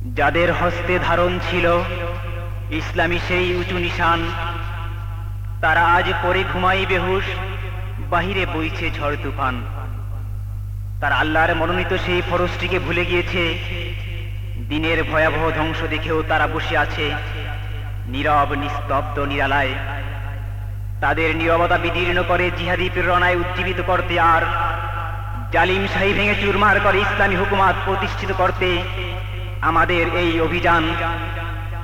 যাদের হস্তে ধারণ ছিল ইসলামী সেই উঁচু নিশান, তারা আজ পরে ঘুমাই বেহুশ, বাহিরে বইছে ঝড় তুফান। তার আল্লাহর মনোনীত সেই ফরসটিকে ভুলে গিয়েছে। দিনের ভয়াবহ ধ্বংস দেখেও তারা বসে আছে, নীরব, নিস্তব্ধ, নিরালায়। তাদের নীরবতা বিদীর্ণ করে জিহাদি প্রেরণায় উজ্জীবিত করতে আর, জালিম শাহী ভেঙে চুরমার করে ইসলামী হুকুমাত প্রতিষ্ঠিত করতে আমাদের এই অভিযান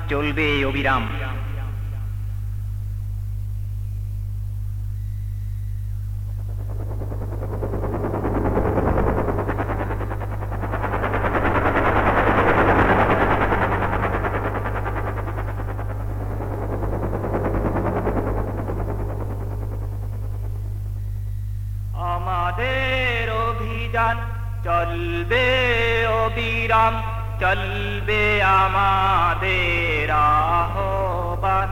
চলবে অবিরাম। আমাদের অভিযান চলবে অবিরাম। চলবে আমাদের আহ্বান।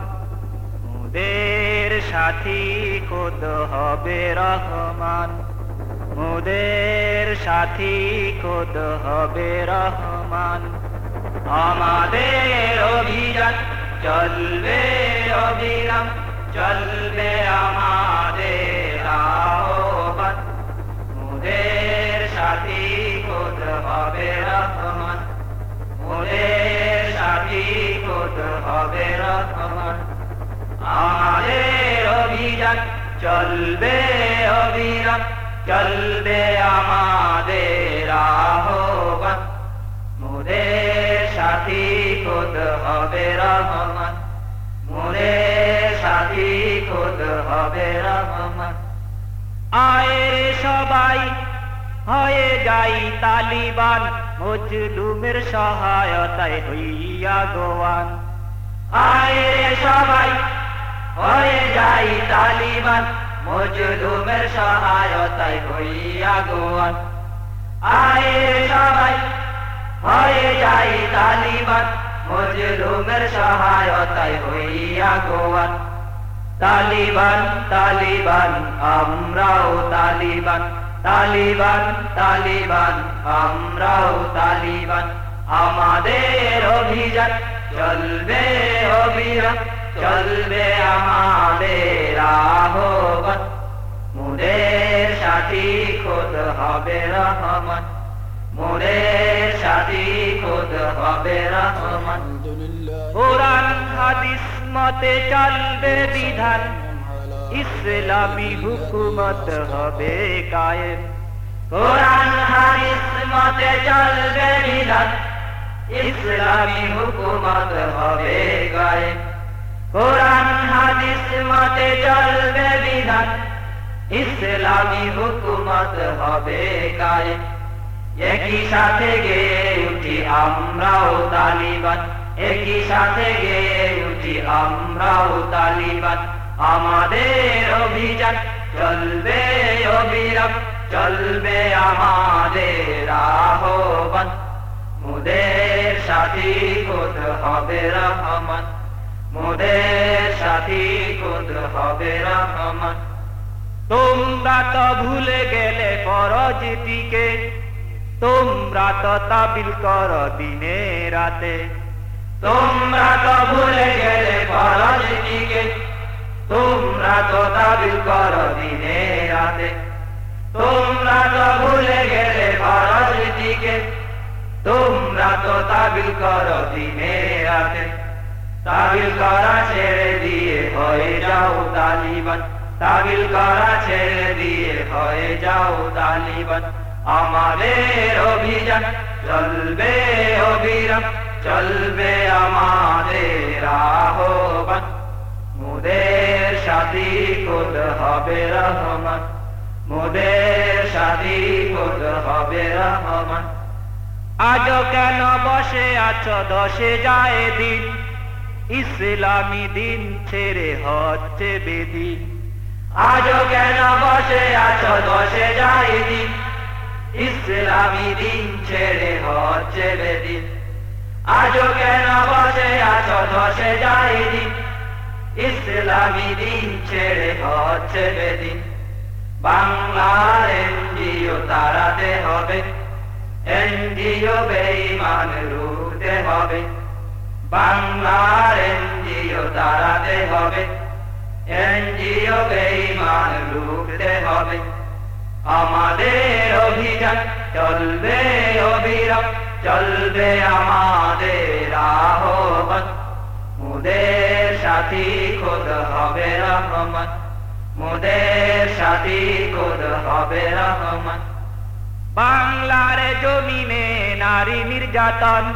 মুদের সাথী খোদ হবে রহমান। মুদের সাথী খোদ হবে রহমান। আমাদের অভিযান চলবে অবিরাম, চলবে আমাদের আহ্বান। মুদের সাথী খোদ হবে হবে রহমান অভিযান চলবে অবিরাম চলবে আমাদের আহ্বান। মুদের সাথী খোদ হবে রহমান, মুদের সাথী খোদ হবে রহমান। আয়ে সবাই হয়ে যাই তালিবান, মজলুমের সহায়তায় হইয়া গোয়ান। সবাই হয়ে যাই তালিবান, মজলুমের সহায়তায় হইয়া গোয়ান। সবাই হয়ে যাই তালিবান, মজলুমের সহায়তায় হইয়া গোয়ান। তালিবান তালিবান, আমরাও তালিবান তালিবান তালিবান, আমরাও তালিবান। আমাদের অভিযান চলবে অবিরাম চলবে আমাদের আহ্বান। মুদের সাথী খোদ হবে রহমান, মুদের সাথী খোদ হবে রহমান। কোরআন, হাদিস, মতে চলবে বিধান, ইসলামী হুকুমত হবে কায়েম। কোরআন, হাদিস, মতে চলবে বিধান ইসলামী হুকুমত হবে কায়েম কোরআন, হাদিস মতে চলবে বিধান। ইসলামী হুকুমত হবে কায়েম একই সাথে গে উঠি আমরাও তালিবান। একই সাথে গে উঠি আমরাও তালিবান। আমাদের অভিযান চলবে অবিরাম, চলবে আমাদের আহ্বান। মুদের সাথী খোদ হবে রহমান। মুদের সাথী খোদ হবে রহমান। তোমরা তো ভুলে গেলে ফরজটিকে তোমরা তো তাবিল কর দিনে রাতে। তোমরা তো ভুলে গেলে ফরজটিকে তোমরা তো তাবিল কর দিনে রাতে। তোমরা তো ভুলে গেলে ফরজটিকে তোমরা তো তাবিল কর, দিনে রাতে। তাবিল করা ছেড়ে দিয়ে হয়ে যাও তালিবান। তাবিল করা ছেড়ে দিয়ে হয়ে যাও তালিবান। আমাদের অভিযান, চলবে অবিরাম, চলবে আমাদের আহ্বান। মুদের সাথী খোদ হবে রহমান, মুদের সাথী খোদ হবে রহমান। আজ কেন বসে আছো দশে যায় দিন? ইসলামী দিন ছেড়ে হচ্ছে বেদিন। আজ কেন বসে আছো দশে যায় দিন? ইসলামী দিন ছেড়ে হচ্ছে বেদিন। আজ কেন বসে আছো দশে যায় দিন? ইসলামী দিন ছেড়ে হচ্ছে বেদিন। বাংলার এনজিও তারাতে হবে। এনজিও বেইমান রুখতে হবে। বাংলার এনজিও দাঁড়াতে হবে। এনজিও বেইমান রুখতে হবে। আমাদের অভিযান চলবে অবিরাম চলবে আমাদের আহ্বান। মুদের সাথী খোদ হবে রহমান, মুদের সাথী খোদ হবে রহমান। বাংলার জমিনে নারী নির্যাতন।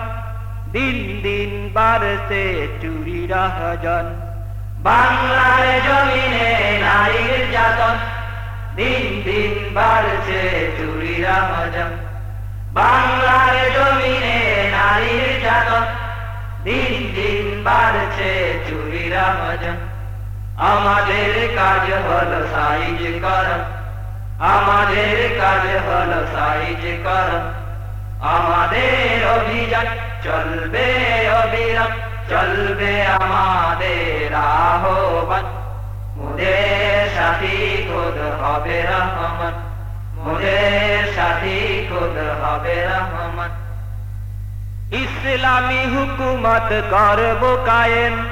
দিন দিন বাড়ছে চুরি রাহজন। বাংলার জমিনে নারী নির্যাতন। দিন দিন বাড়ছে চুরিরা মজম বাংলার জমিনে নারী নির্যাতন। দিন দিন বাড়ছে চুরি রাহজন। আমাদের কাজ হলো সাইজ করা। আমাদের কাজ হলো সাইজ করা। আমাদের অভিযান চলবে অবিরাম, চলবে আমাদের আহ্বান। মুদের সাথী খোদ হবে রহমান, মুদের সাথী খোদ হবে রহমান। ইসলামী হুকুমত করব কায়েম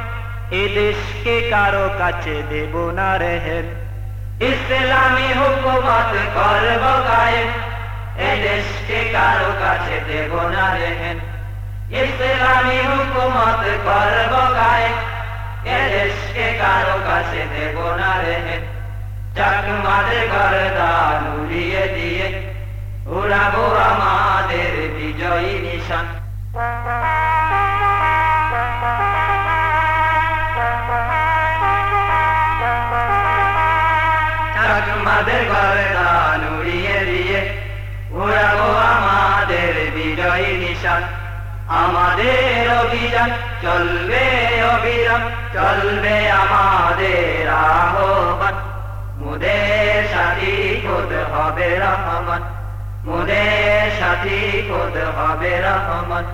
এ দেশকে কারও কাছে দেব না রেহেন। ইসলামী হুকুমত করব কায়েম এ দেশকে কারও কাছে দেব না রেহেন। ইসলামী হুকুমত করব কায়েম এ দেশকে কারও কাছে দেব না রেহেন। চাকমাদের গরদান উড়িয়ে দিয়ে। উড়াবো আমাদের চাকমাদের গরদান উড়িয়ে দিয়ে উড়াবো আমাদের বিজয়ী নিশান। আমাদের অভিযান চলবে অবিরাম, চলবে আমাদের আহ্বান। মুদের সাথী খোদ হবে রহমান সাথী খোদ হবে রহমান।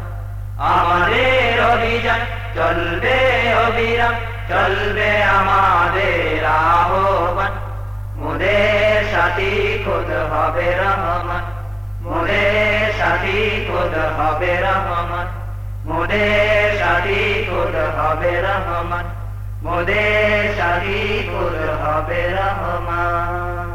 আমাদের অভিযান চলবে অবিরাম, চলবে আমাদের আহ্বান। মুদের সাথী খোদ হবে রহমান মুদের সাথী খোদ হবে রহমান মুদের সাথী খোদ হবে রহমান মুদের সাথী খোদ হবে রহমান